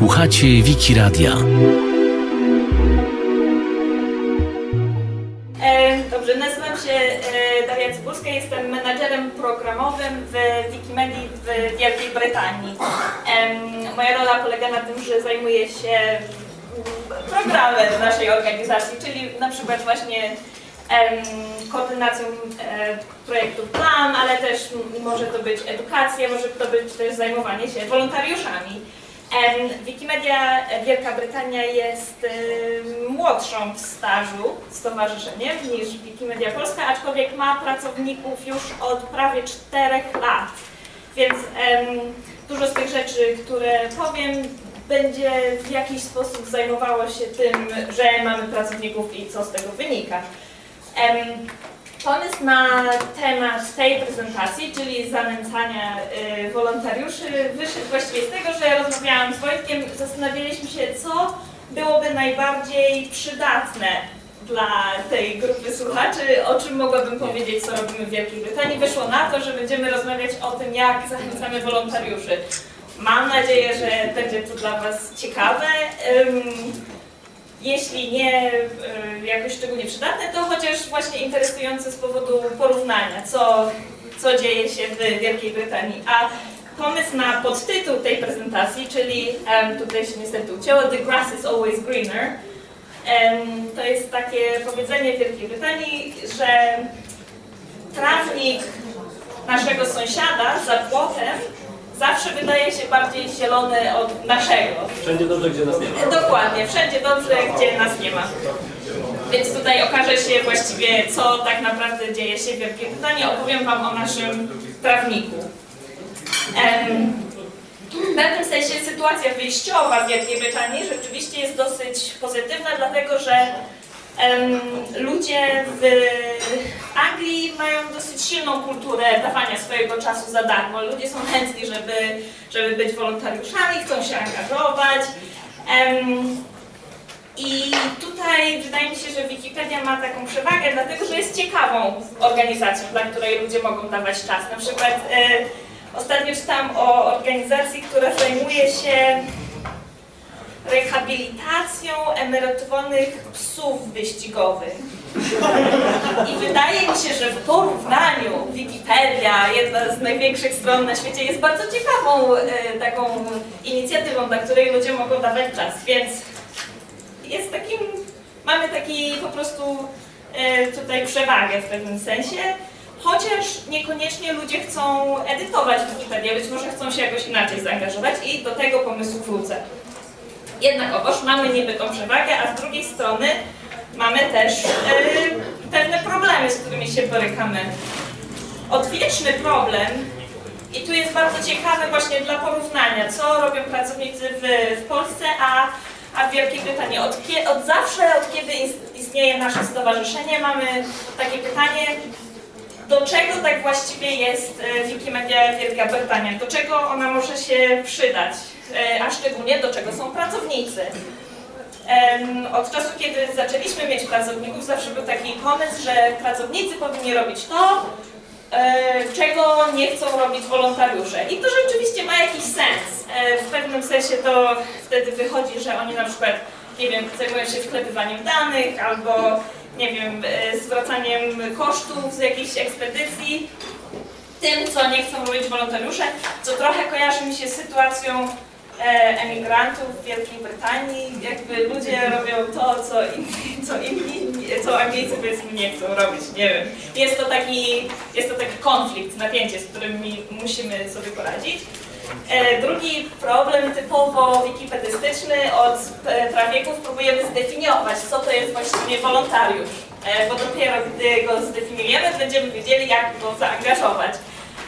Słuchacie Wiki Radia. E, Dobrze, nazywam się e, Daria Cybulska, jestem menadżerem programowym w Wikimedii w Wielkiej Brytanii. Em, Moja rola polega na tym, że zajmuję się programem naszej organizacji, czyli na przykład właśnie koordynacją e, projektu plan, ale też może to być edukacja, może to być też zajmowanie się wolontariuszami. Wikimedia Wielka Brytania jest em, młodszą w stażu stowarzyszeniem niż Wikimedia Polska, aczkolwiek ma pracowników już od prawie 4 lat. Więc dużo z tych rzeczy, które powiem, będzie w jakiś sposób zajmowało się tym, że mamy pracowników i co z tego wynika. Pomysł na temat tej prezentacji, czyli zanęcania y, wolontariuszy, wyszedł właściwie z tego, że rozmawiałam z Wojtkiem, zastanawialiśmy się, co byłoby najbardziej przydatne dla tej grupy słuchaczy, o czym mogłabym powiedzieć, co robimy w Wielkiej Brytanii. Wyszło na to, że będziemy rozmawiać o tym, jak zachęcamy wolontariuszy. Mam nadzieję, że będzie to dla Was ciekawe. Ym, jeśli nie y, jakoś szczególnie przydatne, to chociaż właśnie interesujące z powodu porównania, co, co dzieje się w Wielkiej Brytanii. A pomysł na podtytuł tej prezentacji, czyli em, tutaj się niestety ucięło, The grass is always greener, em, to jest takie powiedzenie w Wielkiej Brytanii, że trawnik naszego sąsiada za płotem zawsze wydaje się bardziej zielony od naszego. Wszędzie dobrze, gdzie nas nie ma. Dokładnie, wszędzie dobrze, gdzie nas nie ma. Więc tutaj okaże się właściwie, co tak naprawdę dzieje się w Wielkiej Brytanii. Opowiem Wam o naszym trawniku. W pewnym sensie sytuacja wyjściowa w Wielkiej Brytanii rzeczywiście jest dosyć pozytywna, dlatego że ludzie w Anglii mają dosyć silną kulturę dawania swojego czasu za darmo. Ludzie są chętni, żeby, żeby być wolontariuszami, chcą się angażować. I tutaj wydaje mi się, że Wikipedia ma taką przewagę, dlatego że jest ciekawą organizacją, dla której ludzie mogą dawać czas. Na przykład e, ostatnio czytałam o organizacji, która zajmuje się rehabilitacją emerytowanych psów wyścigowych. I wydaje mi się, że w porównaniu Wikipedia, jedna z największych stron na świecie, jest bardzo ciekawą e, taką inicjatywą, dla której ludzie mogą dawać czas, więc jest takim, mamy taki po prostu e, tutaj przewagę w pewnym sensie, chociaż niekoniecznie ludzie chcą edytować Wikipedię, być może chcą się jakoś inaczej zaangażować i do tego pomysłu wrócę. Jednakowoż mamy niby tą przewagę, a z drugiej strony mamy też e, pewne problemy, z którymi się borykamy. Odwieczny problem, i tu jest bardzo ciekawe właśnie dla porównania, co robią pracownicy w, w Polsce, a, a w Wielkiej Brytanii. Od, od zawsze, od kiedy is- istnieje nasze stowarzyszenie, mamy takie pytanie, do czego tak właściwie jest e, Wikimedia Wielka Brytania? Do czego ona może się przydać? E, A szczególnie do czego są pracownicy? Od czasu, kiedy zaczęliśmy mieć pracowników, zawsze był taki pomysł, że pracownicy powinni robić to, e, czego nie chcą robić wolontariusze. I to rzeczywiście ma jakiś sens. W pewnym sensie to wtedy wychodzi, że oni na przykład, nie wiem, zajmują się sklepywaniem danych albo, nie wiem, e, zwracaniem kosztów z jakichś ekspedycji, tym, co nie chcą robić wolontariusze, co trochę kojarzy mi się z sytuacją e, emigrantów w Wielkiej Brytanii. Jakby ludzie robią to, co inni, co inni, co Anglicy powiedzmy nie chcą robić, nie wiem. Jest to taki, jest to taki konflikt, napięcie, z którym musimy sobie poradzić. E, Drugi problem typowo wikipedystyczny od e, prawieków próbujemy zdefiniować, co to jest właściwie wolontariusz. E, Bo dopiero gdy go zdefiniujemy, będziemy wiedzieli, jak go zaangażować.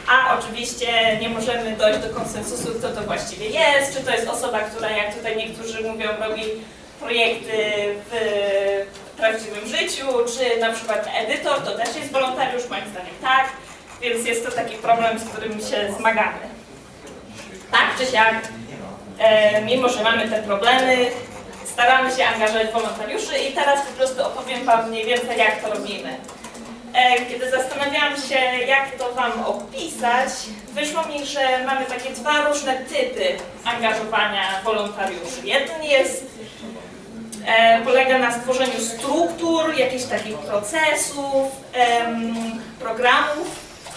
A oczywiście nie możemy dojść do konsensusu, kto to właściwie jest, czy to jest osoba, która, jak tutaj niektórzy mówią, robi projekty w prawdziwym życiu, czy na przykład edytor, to też jest wolontariusz, moim zdaniem tak, więc jest to taki problem, z którym się zmagamy. Tak czy siak, e, mimo że mamy te problemy, staramy się angażować wolontariuszy i teraz po prostu opowiem Wam mniej więcej jak to robimy. e, kiedy zastanawiałam się, jak to Wam opisać, wyszło mi, że mamy takie dwa różne typy angażowania wolontariuszy. Jeden jest, e, polega na stworzeniu struktur, jakichś takich procesów, em, programów,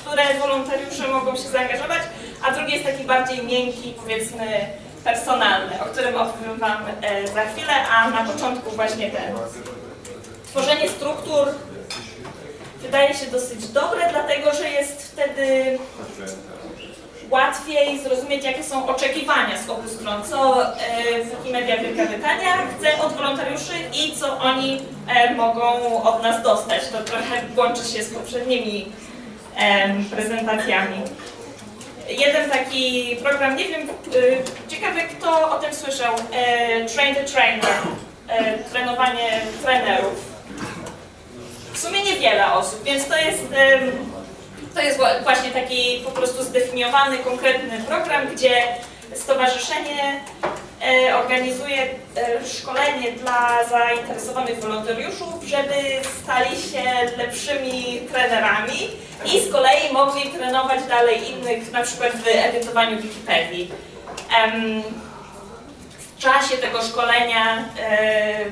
które wolontariusze mogą się zaangażować, a drugi jest taki bardziej miękki, powiedzmy, personalny, o którym opowiem Wam e, za chwilę, a na początku właśnie ten. Tworzenie struktur wydaje się dosyć dobre, dlatego że jest wtedy łatwiej zrozumieć, jakie są oczekiwania z obu stron, co e, Wikimedia Wielka Brytania chce od wolontariuszy i co oni e, mogą od nas dostać. To trochę łączy się z poprzednimi prezentacjami. Jeden taki program, nie wiem, y, ciekawe kto o tym słyszał, e, Train the Trainer, e, trenowanie trenerów. W sumie niewiele osób, więc to jest, to jest wła- właśnie taki po prostu zdefiniowany, konkretny program, gdzie stowarzyszenie organizuje e, szkolenie dla zainteresowanych wolontariuszów, żeby stali się lepszymi trenerami i z kolei mogli trenować dalej innych, na przykład w edytowaniu Wikipedii. W czasie tego szkolenia e,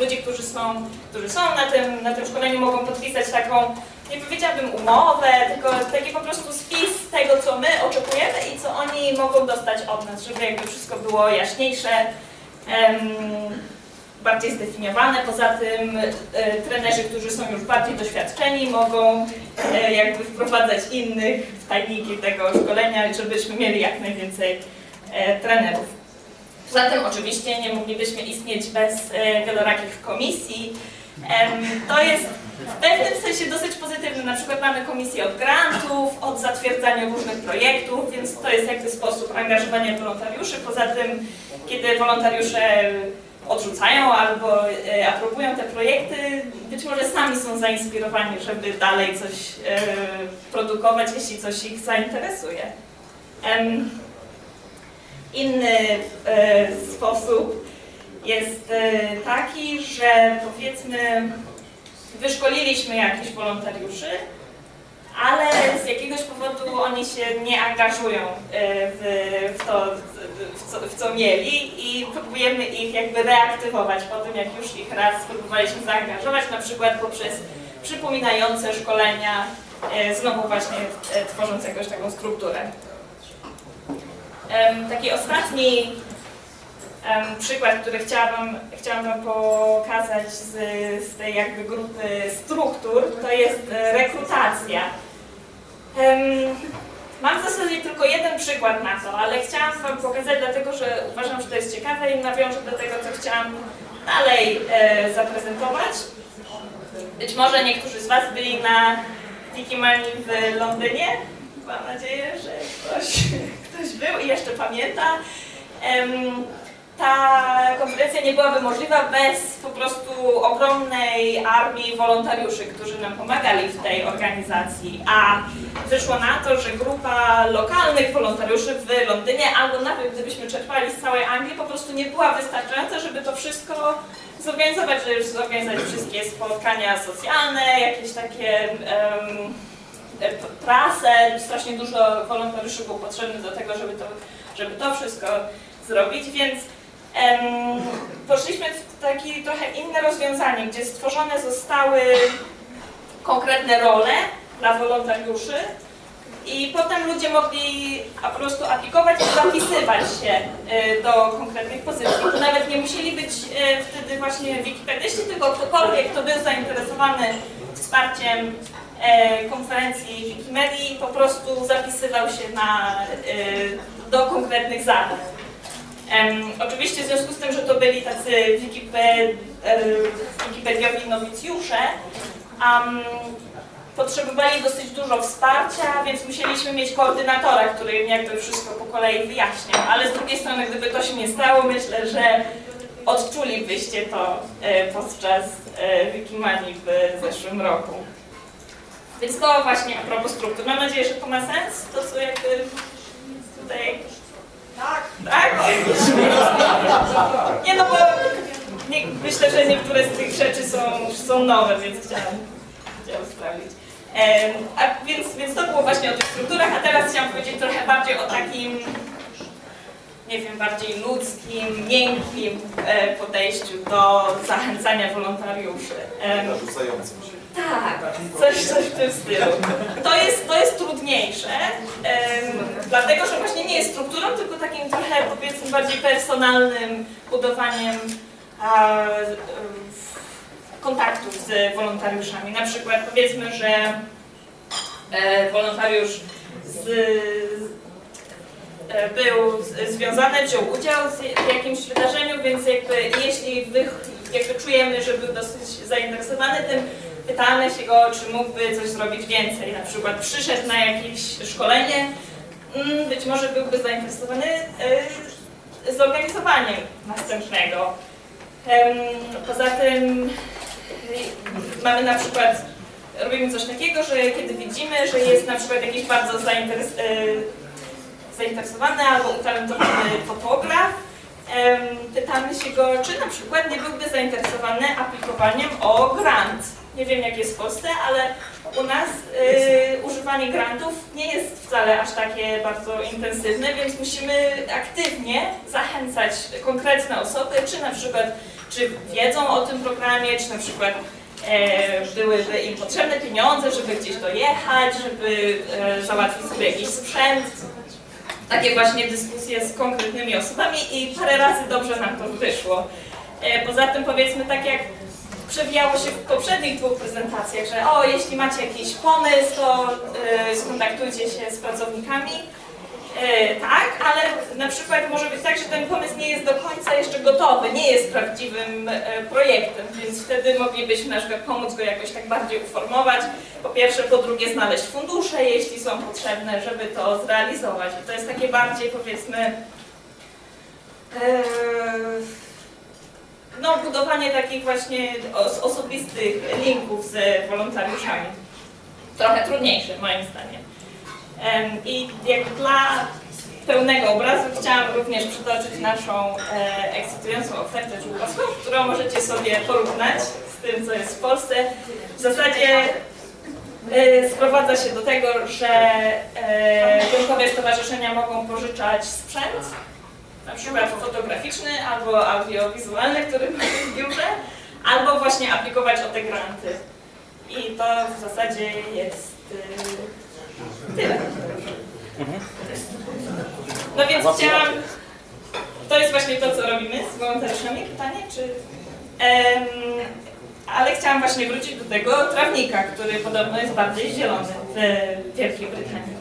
ludzie, którzy są, którzy są na tym, na tym szkoleniu mogą podpisać taką, nie powiedziałabym umowę, tylko taki po prostu spis tego, co my oczekujemy i co oni mogą dostać od nas, żeby jakby wszystko było jaśniejsze, bardziej zdefiniowane. Poza tym e, trenerzy, którzy są już bardziej doświadczeni, mogą e, jakby wprowadzać innych w tajniki tego szkolenia, żebyśmy mieli jak najwięcej e, trenerów. Poza tym oczywiście nie moglibyśmy istnieć bez wielorakich komisji. To jest w pewnym sensie dosyć pozytywne. Na przykład mamy komisję od grantów, od zatwierdzania różnych projektów, więc to jest jakby sposób angażowania wolontariuszy. Poza tym, kiedy wolontariusze odrzucają albo e, aprobują te projekty, być może sami są zainspirowani, żeby dalej coś e, produkować, jeśli coś ich zainteresuje. Inny e, sposób jest e, taki, że powiedzmy wyszkoliliśmy jakichś wolontariuszy, ale z jakiegoś powodu oni się nie angażują e, w, w to, w co, w co mieli i próbujemy ich jakby reaktywować po tym, jak już ich raz spróbowaliśmy zaangażować, na przykład poprzez przypominające szkolenia, e, znowu właśnie tworząc jakąś taką strukturę. Taki ostatni przykład, który chciałabym, chciałam Wam pokazać z, z tej jakby grupy struktur, to jest e, rekrutacja. Mam w zasadzie tylko jeden przykład na to, ale chciałam Wam pokazać, dlatego że uważam, że to jest ciekawe i nawiążę do tego, co chciałam dalej e, zaprezentować. Być może niektórzy z Was byli na Wikimanii w Londynie. Mam nadzieję, że ktoś, ktoś był i jeszcze pamięta. Ta konferencja nie byłaby możliwa bez po prostu ogromnej armii wolontariuszy, którzy nam pomagali w tej organizacji. A wyszło na to, że grupa lokalnych wolontariuszy w Londynie, albo nawet gdybyśmy czerpali z całej Anglii, po prostu nie była wystarczająca, żeby to wszystko zorganizować, żeby zorganizować wszystkie spotkania socjalne, jakieś takie em, p- prasę, strasznie dużo wolontariuszy było potrzebnych do tego, żeby to, żeby to wszystko zrobić, więc poszliśmy w takie trochę inne rozwiązanie, gdzie stworzone zostały konkretne role dla wolontariuszy i potem ludzie mogli po prostu aplikować i zapisywać się y, do konkretnych pozycji. To nawet nie musieli być y, wtedy właśnie wikipedyści, tylko ktokolwiek, kto był zainteresowany wsparciem e, konferencji Wikimedii, po prostu zapisywał się na, do konkretnych zadań. Em, oczywiście w związku z tym, że to byli tacy wikipe, e, wikipediowi nowicjusze, am, potrzebowali dosyć dużo wsparcia, więc musieliśmy mieć koordynatora, który im jakby wszystko po kolei wyjaśniał. Ale z drugiej strony, gdyby to się nie stało, myślę, że odczulibyście to e, podczas e, Wikimanii w zeszłym roku. Więc to właśnie a propos struktur. Mam nadzieję, że to ma sens, to co jakby tutaj... Tak, tak? Nie no bo nie, myślę, że niektóre z tych rzeczy są, są nowe, więc chciałam, chciał sprawdzić. A więc, więc to było właśnie o tych strukturach, a teraz chciałam powiedzieć trochę bardziej o takim, nie wiem, bardziej ludzkim, miękkim e, podejściu do zachęcania wolontariuszy. Narzucającym się. Tak, coś, coś w tym stylu. To jest, to jest trudniejsze, em, dlatego że właśnie nie jest strukturą, tylko takim trochę powiedzmy bardziej personalnym budowaniem a, kontaktów z wolontariuszami. Na przykład powiedzmy, że e, wolontariusz z, e, był z- związany, wziął udział z- w jakimś wydarzeniu, więc jakby jeśli wy, jakby czujemy, że był dosyć zainteresowany tym, pytamy się go, czy mógłby coś zrobić więcej. Na przykład przyszedł na jakieś szkolenie, mm, być może byłby zainteresowany e, zorganizowaniem następnego. Poza tym y, mamy na przykład, robimy coś takiego, że kiedy widzimy, że jest na przykład jakiś bardzo zainteres, y, zainteresowany albo utalentowany fotograf, pytamy się go, czy na przykład nie byłby zainteresowany aplikowaniem o grant. Nie wiem jak jest w Polsce, ale u nas y, używanie grantów nie jest wcale aż takie bardzo intensywne, więc musimy aktywnie zachęcać konkretne osoby, czy na przykład czy wiedzą o tym programie, czy na przykład e, byłyby im potrzebne pieniądze, żeby gdzieś dojechać, żeby e, załatwić sobie jakiś sprzęt. Takie właśnie dyskusje z konkretnymi osobami i parę razy dobrze nam to wyszło. E, poza tym powiedzmy tak jak przewijało się w poprzednich dwóch prezentacjach, że o, jeśli macie jakiś pomysł, to e, skontaktujcie się z pracownikami. E, tak, ale na przykład może być tak, że ten pomysł nie jest do końca jeszcze gotowy, nie jest prawdziwym e, projektem, więc wtedy moglibyśmy na przykład pomóc go jakoś tak bardziej uformować. Po pierwsze, po drugie znaleźć fundusze, jeśli są potrzebne, żeby to zrealizować. I to jest takie bardziej powiedzmy e, no, budowanie takich właśnie os osobistych linków z wolontariuszami. Trochę trudniejsze moim zdaniem. Em, I jak dla pełnego obrazu chciałam również przytoczyć naszą e, ekscytującą ofertę członkowską, którą możecie sobie porównać z tym, co jest w Polsce. W zasadzie e, sprowadza się do tego, że e, członkowie stowarzyszenia mogą pożyczać sprzęt, na przykład fotograficzny albo audiowizualny, który mamy w biurze, albo właśnie aplikować o te granty. I to w zasadzie jest y, tyle. No więc chciałam, to jest właśnie to, co robimy z wolontariuszami, pytanie, czy... Em, ale chciałam właśnie wrócić do tego trawnika, który podobno jest bardziej zielony w Wielkiej Brytanii.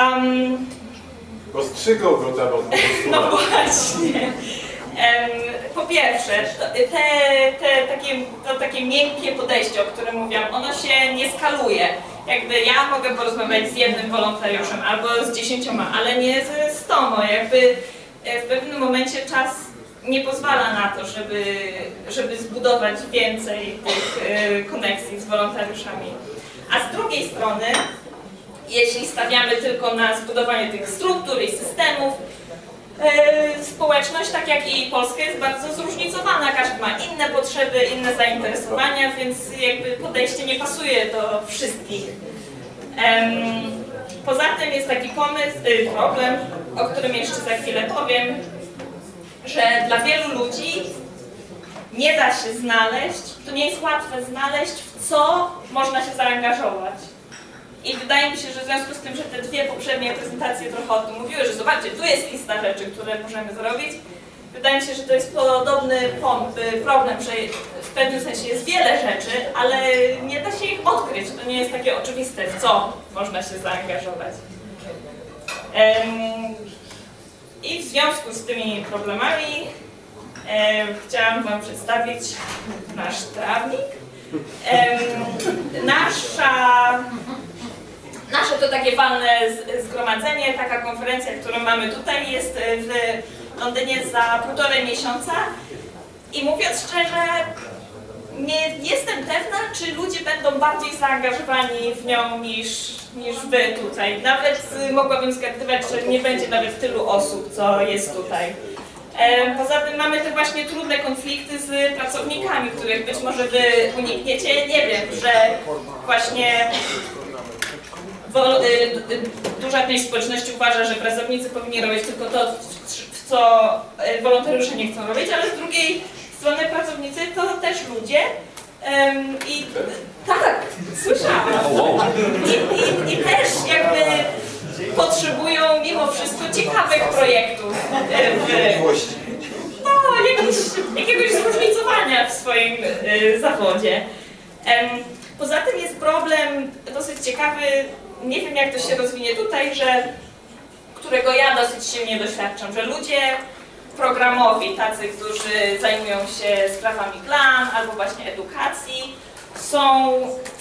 Um, Rozstrzygał go od no właśnie. Po pierwsze, te, te takie, to takie miękkie podejście, o którym mówiłam, ono się nie skaluje. Jakby ja mogę porozmawiać z jednym wolontariuszem albo z dziesięcioma, ale nie ze stoma. Jakby e, w pewnym momencie czas nie pozwala na to, żeby, żeby zbudować więcej tych e, koneksji z wolontariuszami. A z drugiej strony, jeśli stawiamy tylko na zbudowanie tych struktur i systemów, e, społeczność, tak jak i Polska, jest bardzo zróżnicowana. Każdy ma inne potrzeby, inne zainteresowania, więc jakby podejście nie pasuje do wszystkich. Poza tym jest taki pomysł, y, problem, o którym jeszcze za chwilę powiem, że dla wielu ludzi nie da się znaleźć, to nie jest łatwe znaleźć, w co można się zaangażować. I wydaje mi się, że w związku z tym, że te dwie poprzednie prezentacje trochę o tym mówiły, że zobaczcie, tu jest lista rzeczy, które możemy zrobić, wydaje mi się, że to jest podobny y, problem, że w pewnym sensie jest wiele rzeczy, ale nie da się ich odkryć. To nie jest takie oczywiste, w co można się zaangażować. I w związku z tymi problemami em, chciałam Wam przedstawić nasz trawnik. Em, nasza Nasze to takie walne z- zgromadzenie, taka konferencja, którą mamy tutaj, jest e, w Londynie za półtorej miesiąca. I mówiąc szczerze, nie jestem pewna, czy ludzie będą bardziej zaangażowani w nią niż, niż wy tutaj. Nawet y, mogłabym zgadywać, że nie będzie nawet tylu osób, co jest tutaj. E, Poza tym mamy te właśnie trudne konflikty z pracownikami, których być może wy unikniecie. Nie wiem, że właśnie wo- y, y, duża część społeczności uważa, że pracownicy powinni robić tylko to, w co y, wolontariusze nie chcą robić, ale z drugiej strony pracownicy to też ludzie. Em, I tak, słyszałam. I, i, I też jakby potrzebują mimo wszystko ciekawych projektów e, w, no, jakiś, jakiegoś zróżnicowania w swoim e, zawodzie. Em, poza tym jest problem dosyć ciekawy, nie wiem jak to się rozwinie tutaj, że którego ja dosyć silnie doświadczam, że ludzie programowi, tacy, którzy zajmują się sprawami plan albo właśnie edukacji, są,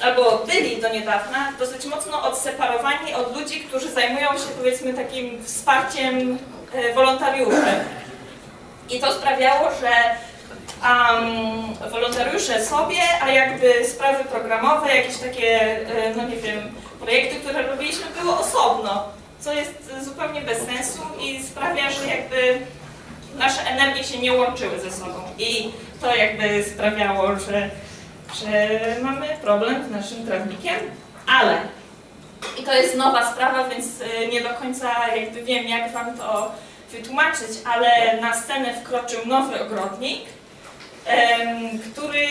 albo byli do niedawna, dosyć mocno odseparowani od ludzi, którzy zajmują się powiedzmy takim wsparciem e, wolontariuszy. I to sprawiało, że um, wolontariusze sobie, a jakby sprawy programowe, jakieś takie, e, no nie wiem, projekty, które robiliśmy, były osobno, co jest zupełnie bez sensu i sprawia, że jakby nasze energie się nie łączyły ze sobą. I to jakby sprawiało, że, że mamy problem z naszym trawnikiem, ale i to jest nowa sprawa, więc y, nie do końca jakby wiem, jak wam to wytłumaczyć, ale na scenę wkroczył nowy ogrodnik, który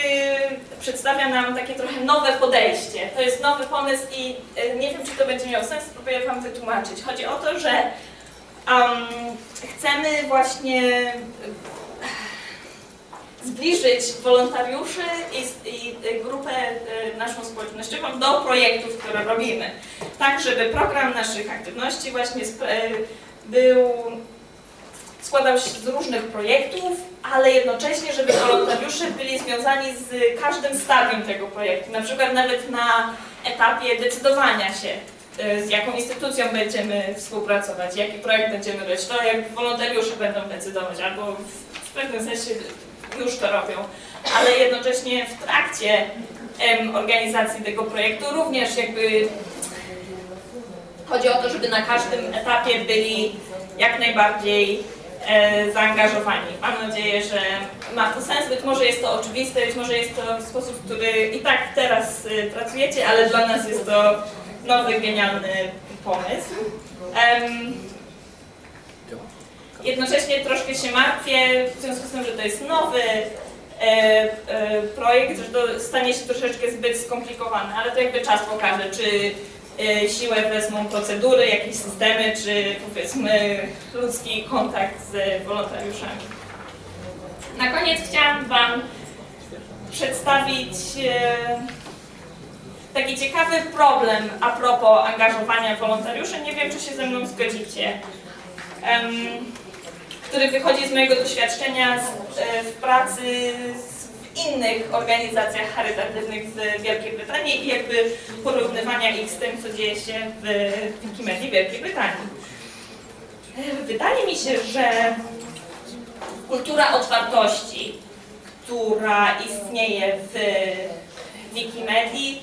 przedstawia nam takie trochę nowe podejście. To jest nowy pomysł i y, nie wiem, czy to będzie miało sens, spróbuję wam wytłumaczyć. Chodzi o to, że um, chcemy właśnie y, zbliżyć wolontariuszy i, i y, grupę naszą społecznościową do projektów, które robimy. Tak, żeby program naszych aktywności właśnie był, składał się z różnych projektów, ale jednocześnie, żeby wolontariusze byli związani z każdym stadium tego projektu. Na przykład nawet na etapie decydowania się, y, z jaką instytucją będziemy współpracować, jaki projekt będziemy robić, to jak wolontariusze będą decydować, albo w, pewnym sensie już to robią, ale jednocześnie w trakcie em, organizacji tego projektu również jakby chodzi o to, żeby na każdym etapie byli jak najbardziej zaangażowani. Mam nadzieję, że ma to sens, być może jest to oczywiste, być może jest to sposób, który i tak teraz y, pracujecie, ale dla nas jest to nowy, genialny pomysł. Jednocześnie troszkę się martwię, w związku z tym, że to jest nowy e, e, projekt, że to stanie się troszeczkę zbyt skomplikowane, ale to jakby czas pokaże, czy e, siłę wezmą procedury, jakieś systemy, czy powiedzmy ludzki kontakt z wolontariuszami. Na koniec chciałam Wam przedstawić e, taki ciekawy problem a propos angażowania wolontariuszy. Nie wiem, czy się ze mną zgodzicie. Który wychodzi z mojego doświadczenia e, w pracy z, innych organizacjach charytatywnych z Wielkiej Brytanii i jakby porównywania ich z tym, co dzieje się w Wikimedii Wielkiej Brytanii. Wydaje mi się, że kultura otwartości, która istnieje w Wikimedii,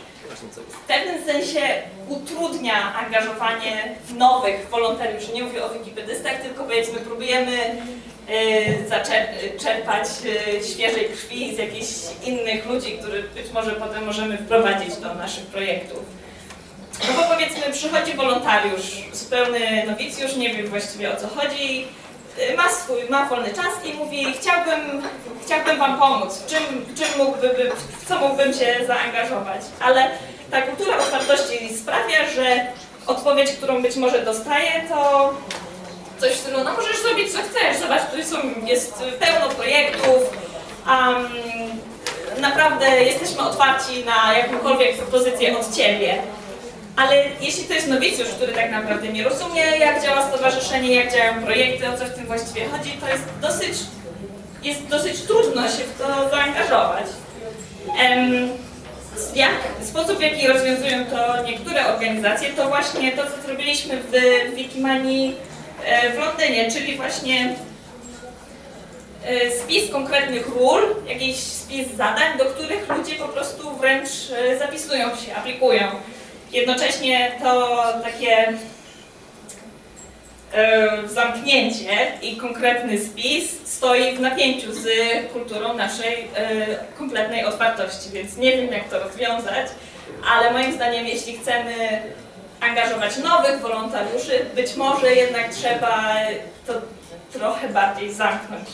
w pewnym sensie utrudnia angażowanie nowych wolontariuszy. Nie mówię o wikipedystach, tylko powiedzmy próbujemy y, zaczer- czerpać y, świeżej krwi z jakichś innych ludzi, których być może potem możemy wprowadzić do naszych projektów. No bo powiedzmy przychodzi wolontariusz, zupełny nowicjusz, nie wie właściwie o co chodzi, y, ma swój, ma wolny czas i mówi chciałbym, chciałbym wam pomóc, czym, czym mógłby, w co mógłbym się zaangażować, ale ta kultura otwartości sprawia, że odpowiedź, którą być może dostaję, to coś w stylu, no możesz zrobić co chcesz, zobacz, tu są, jest pełno projektów, um, naprawdę jesteśmy otwarci na jakąkolwiek propozycję od Ciebie. Ale jeśli to jest nowicjusz, który tak naprawdę nie rozumie, jak działa stowarzyszenie, jak działają projekty, o co w tym właściwie chodzi, to jest dosyć, jest dosyć trudno się w to zaangażować. Em, jak, sposób, w jaki rozwiązują to niektóre organizacje, to właśnie to, co zrobiliśmy w Wikimanii w Londynie, czyli właśnie e, spis konkretnych ról, jakiś spis zadań, do których ludzie po prostu wręcz e, zapisują się, aplikują. Jednocześnie to takie e, zamknięcie i konkretny spis stoi w napięciu z kulturą naszej e, kompletnej otwartości, więc nie wiem jak to rozwiązać, ale moim zdaniem jeśli chcemy angażować nowych wolontariuszy, być może jednak trzeba to trochę bardziej zamknąć,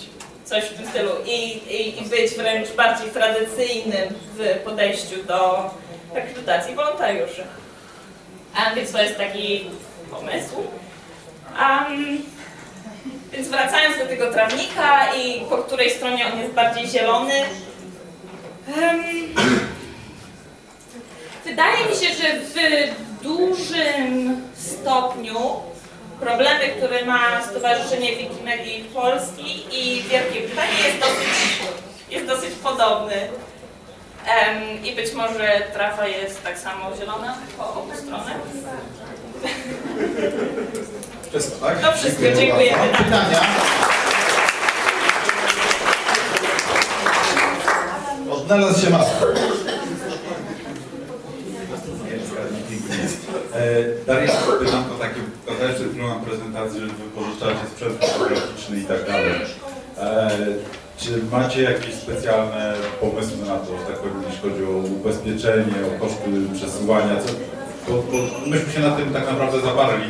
coś w tym stylu i, i, i być wręcz bardziej tradycyjnym w podejściu do rekrutacji wolontariuszy. A więc to jest taki pomysł. Um, więc wracając do tego trawnika i po której stronie on jest bardziej zielony. em, wydaje mi się, że w dużym stopniu problemy, które ma Stowarzyszenie Wikimedii Polski i Wielkiej Brytanii jest dosyć, jest dosyć podobny. Em, I być może trawa jest tak samo zielona po obu stronach. Wszystko, tak? To wszystko, dziękuję. bardzo. Pytania? Odnalazł się maska. Daria, pytam to takie, przed chwilą na prezentacji, że wypożyczacie sprzęt fotograficzny i tak dalej. E, czy macie jakieś specjalne pomysły na to, że tak powiem, jeśli chodzi o ubezpieczenie, o koszty przesyłania? Co, bo, bo myśmy się na tym tak naprawdę zaparli,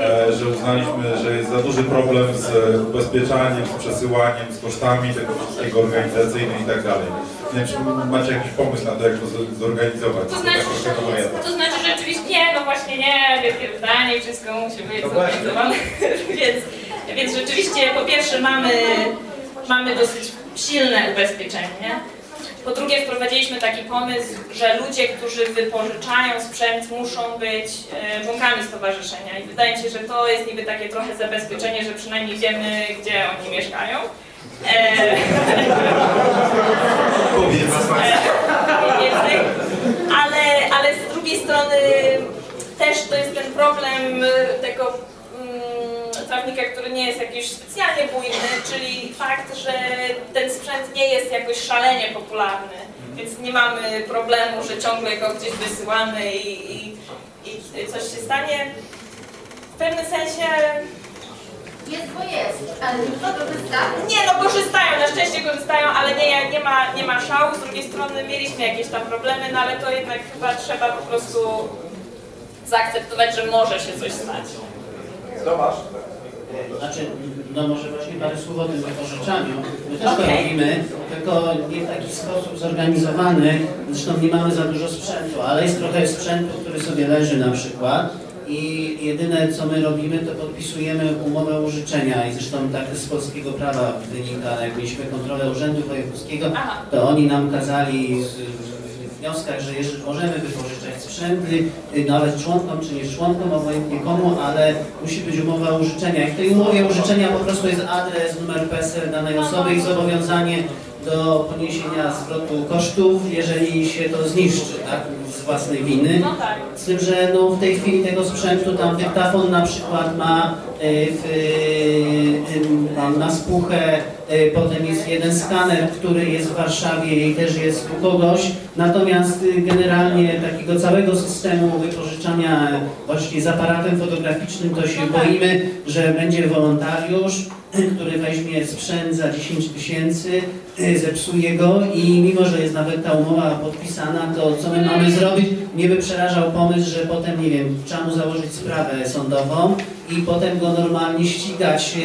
e, że uznaliśmy, że jest za duży problem z ubezpieczaniem, z przesyłaniem, z kosztami tego wszystkiego organizacyjnym i tak dalej. Nie wiem, czy macie jakiś pomysł na to, jak to zorganizować? To znaczy, taka warianta? to znaczy rzeczywiście nie, no właśnie nie, wielkie pytanie i wszystko musi być No zorganizowane. więc, więc rzeczywiście po pierwsze mamy, mamy dosyć silne ubezpieczenie. Po drugie wprowadziliśmy taki pomysł, że ludzie, którzy wypożyczają sprzęt muszą być e, członkami stowarzyszenia i wydaje mi się, że to jest niby takie trochę zabezpieczenie, że przynajmniej wiemy, gdzie oni mieszkają. E, więcej. Ale, ale z drugiej strony też to jest ten problem y, tego mm, trawnika, który nie jest jakiś specjalnie bujny, czyli fakt, że ten sprzęt nie jest jakoś szalenie popularny, więc nie mamy problemu, że ciągle go gdzieś wysyłamy i, i, i coś się stanie. W pewnym sensie Jest, bo jest, ale kto korzysta? nie no, korzystają, na szczęście korzystają, ale nie, nie, ma, nie ma szału. Z drugiej strony mieliśmy jakieś tam problemy, no ale to jednak chyba trzeba po prostu zaakceptować, że może się coś stać. Tomasz? Znaczy, no może właśnie parę słów o tym wypożyczaniu. My też to Okej. robimy, tylko nie w taki sposób zorganizowany. Zresztą nie mamy za dużo sprzętu, ale jest trochę sprzętu, który sobie leży na przykład. I jedyne co my robimy, to podpisujemy umowę użyczenia i zresztą tak z polskiego prawa wynika, jak mieliśmy kontrolę Urzędu Wojewódzkiego, Aha. to oni nam kazali w wnioskach, że jeżeli możemy wypożyczać sprzęty, y, nawet członkom czy nie członkom, obojętnie komu, ale musi być umowa użyczenia. I w tej umowie użyczenia po prostu jest adres, numer PESEL danej osoby i zobowiązanie do poniesienia zwrotu kosztów, jeżeli się to zniszczy, tak, z własnej winy. No tak. Z tym, że no, w tej chwili tego sprzętu tam dyktafon na przykład ma w, y, y, na spuchę, y, potem jest jeden skaner, który jest w Warszawie i też jest u kogoś. Natomiast y, generalnie takiego całego systemu wypożyczania właśnie z aparatem fotograficznym to się No tak. boimy, że będzie wolontariusz, który weźmie sprzęt za 10 tysięcy, y, zepsuje go i mimo, że jest nawet ta umowa podpisana, to co my mamy zrobić? Mnie by przerażał pomysł, że potem, nie wiem, trzeba mu założyć sprawę sądową i potem go normalnie ścigać y,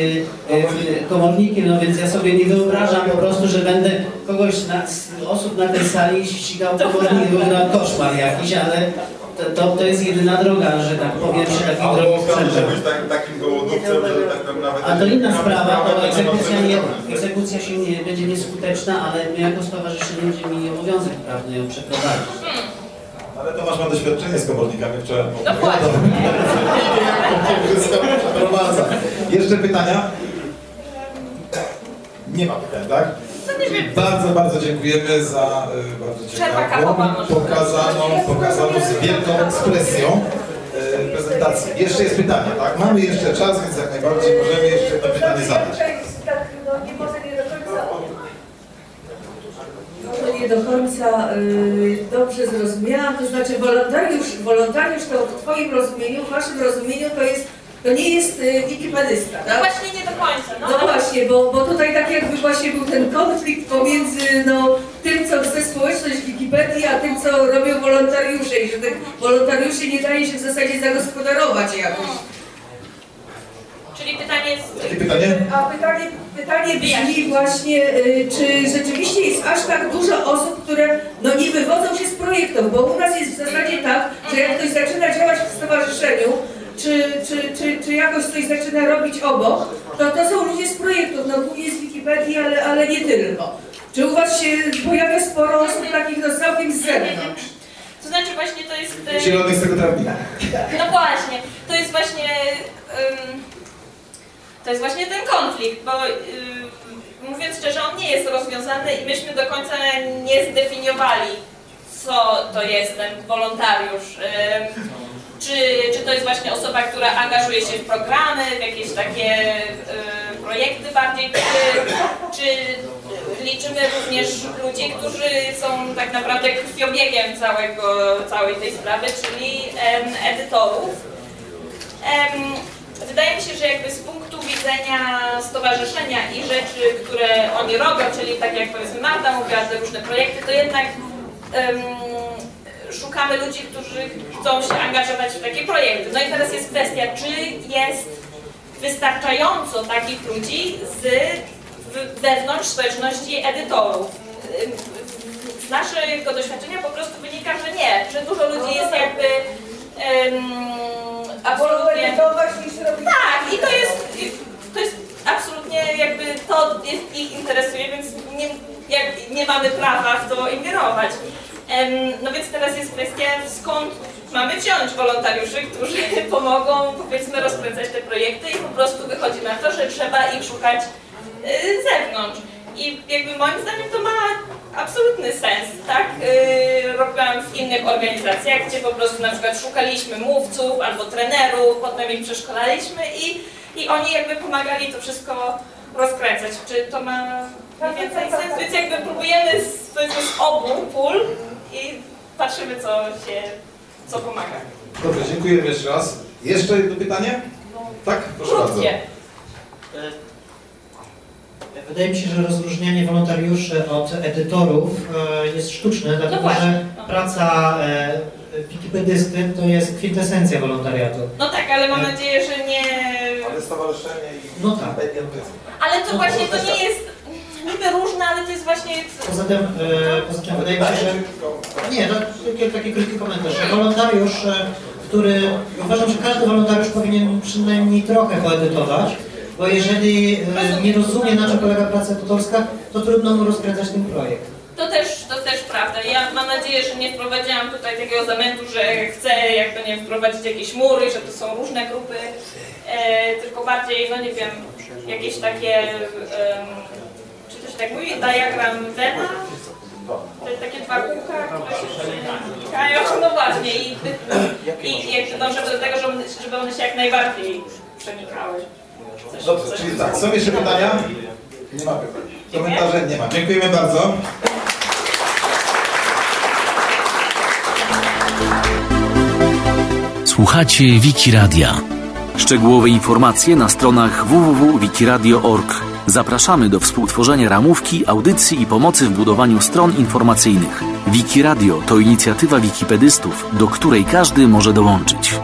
y, komornikiem, no więc ja sobie nie wyobrażam po prostu, że będę kogoś na, z osób na tej sali ścigał komornikiem na koszmar jakiś, ale to, to, jest jedyna droga, że tak powiem, się takim drogą tak, takim gołodówcem, że tak powiem nawet... A to inna sprawa, to egzekucja, nie, egzekucja się nie, będzie nieskuteczna, ale my jako stowarzyszenie będziemy mieli obowiązek prawny ją przeprowadzić. Ale Tomasz ma doświadczenie z komornikami, wczoraj. Wszystko przeprowadza. Jeszcze pytania? Nie ma pytań, tak? Bardzo, bardzo dziękujemy za y, bardzo ciekawą, pokazaną, pokazaną z wielką ekspresją y, prezentację. Jeszcze jest pytanie, tak? Mamy jeszcze czas, więc jak najbardziej możemy jeszcze to pytanie zadać. Tak, no nie może nie do końca. Może nie do końca y, dobrze zrozumiałam, to znaczy wolontariusz, wolontariusz to w Twoim rozumieniu, w Waszym rozumieniu to jest to nie jest y, wikipedysta, No tak? właśnie nie do końca. No, No właśnie, bo, bo tutaj tak jakby właśnie był ten konflikt pomiędzy no, tym, co chce społeczność Wikipedii, a tym, co robią wolontariusze i że tych wolontariuszy nie daje się w zasadzie zagospodarować jakoś. Czyli pytanie jest... Jakie pytanie? A pytanie, pytanie brzmi właśnie, y, czy rzeczywiście jest aż tak dużo osób, które no nie wywodzą się z projektów, bo u nas jest w zasadzie tak, że jak ktoś zaczyna działać w stowarzyszeniu, czy, czy, czy, czy jakoś coś zaczyna robić obok, to to są ludzie z projektów, no głównie z Wikipedii, ale, ale nie tylko. Czy u Was się pojawia sporo osób takich no całkiem z zewnątrz? To znaczy właśnie to jest... Zielony z tego trawnika. No właśnie, to jest właśnie... ym, to jest właśnie ten konflikt, bo ym, mówiąc szczerze, on nie jest rozwiązany i myśmy do końca nie zdefiniowali, co to jest ten wolontariusz. Ym, czy, czy to jest właśnie osoba, która angażuje się w programy, w jakieś takie y, projekty bardziej, czy, czy liczymy również ludzi, którzy są tak naprawdę krwiobiegiem całego, całej tej sprawy, czyli edytorów. Wydaje mi się, że jakby z punktu widzenia stowarzyszenia i rzeczy, które oni robią, czyli tak jak powiedzmy Marta mówiła, te różne projekty, to jednak em, szukamy ludzi, którzy chcą się angażować w takie projekty. No i teraz jest kwestia, czy jest wystarczająco takich ludzi z wewnątrz społeczności edytorów. Z naszego doświadczenia po prostu wynika, że nie, że dużo ludzi jest jakby um, absolutnie... edytować niż robić... Tak, i to jest, to jest absolutnie jakby to jest ich interesuje, więc nie, jak, nie mamy prawa w to ingerować. No więc teraz jest kwestia, skąd mamy wziąć wolontariuszy, którzy pomogą powiedzmy rozkręcać te projekty i po prostu wychodzi na to, że trzeba ich szukać y, z zewnątrz. I jakby moim zdaniem to ma absolutny sens, tak? Yy, robiłam w innych organizacjach, gdzie po prostu na przykład szukaliśmy mówców albo trenerów, potem ich przeszkolaliśmy i, i oni jakby pomagali to wszystko rozkręcać. Czy to ma mniej więcej sens? Więc jakby próbujemy z, z obu pól i patrzymy co się, co pomaga. Dobrze, dziękujemy jeszcze raz. Jeszcze jedno pytanie? Tak? Proszę bardzo. Wydaje mi się, że rozróżnianie wolontariuszy od edytorów e, jest sztuczne, dlatego właśnie, że no. praca e, wikipedysty to jest kwintesencja wolontariatu. No tak, ale mam nadzieję, że nie... Ale stowarzyszenie i... No tak. Ale to No, właśnie to nie jest niby różne, ale to jest właśnie... Poza tym, e, poza tym wydaje mi się, że... Nie, to taki, taki krótki komentarz. Wolontariusz, e, który... Uważam, że każdy wolontariusz powinien przynajmniej trochę poedytować, bo jeżeli e, nie rozumie, na czym polega praca edytorska, to trudno mu rozkręcać ten projekt. To też, to też prawda. Ja mam nadzieję, że nie wprowadziłam tutaj takiego zamętu, że chcę jakby nie wprowadzić jakieś mury, że to są różne grupy, e, tylko bardziej, no nie wiem, jakieś takie, czy to się tak mówi, diagram Vena? Te takie dwa kółka, które się przenikają, no właśnie i, i, i jakby dążymy do tego, żeby żeby one się jak najbardziej przenikały. Dobrze, czyli tak, są jeszcze pytania? Nie ma pytań. Komentarze nie ma. Dziękujemy bardzo. Słuchacie Wiki Radia. Szczegółowe informacje na stronach www.wikiradio.org. Zapraszamy do współtworzenia ramówki, audycji i pomocy w budowaniu stron informacyjnych. Wiki Radio to inicjatywa wikipedystów, do której każdy może dołączyć.